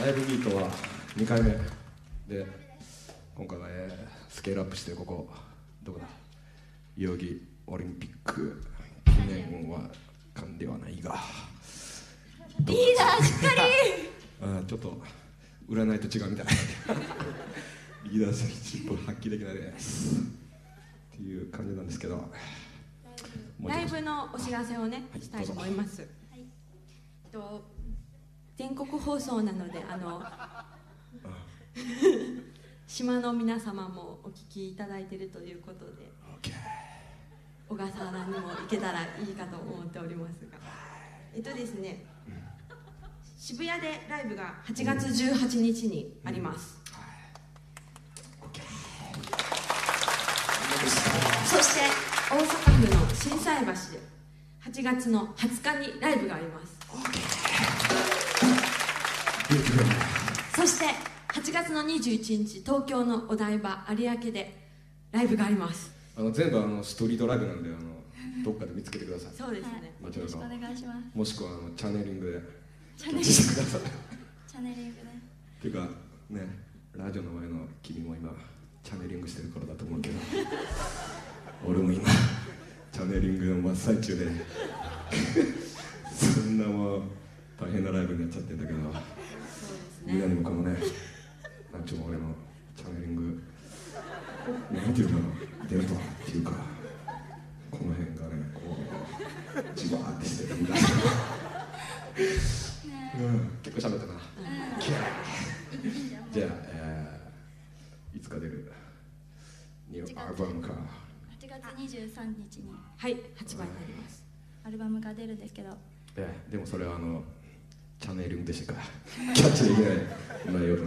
ライブビートは2回目。で今回は、えースケールアップしてここどこだ？代々木オリンピック。記念は館ではないが。リーダーしっかり。あーちょっと占いと違うみたい。リーダーシップ発揮できないです。っていう感じなんですけど。ライブのお知らせをね、はいしたいと思います、と全国放送なのであの島の皆様もお聞きいただいているということで小笠原にも行けたらいいかと思っておりますが。えっとですね渋谷でライブが8月18日にあります、そして大阪府の心斎橋で8月の20日にライブがあります。そして8月の21日東京のお台場有明でライブがあります。あの全部あのストリートライブなんであの どっかで見つけてください。そうですね、もちろん。よろしくお願いします。もしくはあのチャネリングで。チャネリング。してください。チャネリングね。っていうかねラジオの前の君も今チャネリングしてる頃だと思うけど。俺も今チャネリングの真っ最中で。そんなもう大変なライブになっちゃってんだけどみんなね。にもこのね なんちゅうの俺のチャネリング。なんていうかな電波っていうかこの辺がねこうじわーってしてるんだ、うん、結構喋ったな、じゃあ、えーいつか出るニューアルバムか。8月23日に。はい発売になります。アルバムが出るんですけど。えーでもそれはあのチャネリングでしたか？キャッチできない。内容と